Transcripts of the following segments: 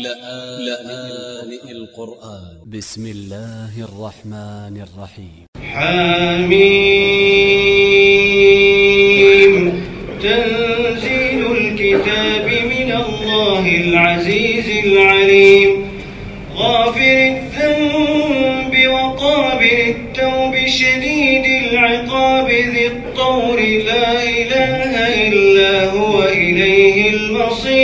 لآن القرآن. ب س م الله الرحمن الرحيم. حميم. تنزيل الكتاب من الله العزيز العليم. غافر الذنب وقابل التوب شديد العقاب ذي الطور. لا إله إلا هو إليه المصير.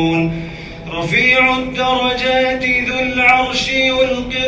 رفيع الدرجات ذو العرش يلقي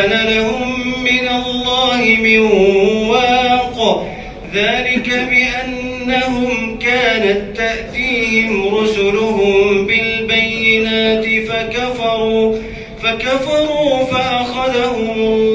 واق ذلك بأنهم كانت تأتيهم رسلهم بالبينات فكفروا فكفروا فأخذهم الله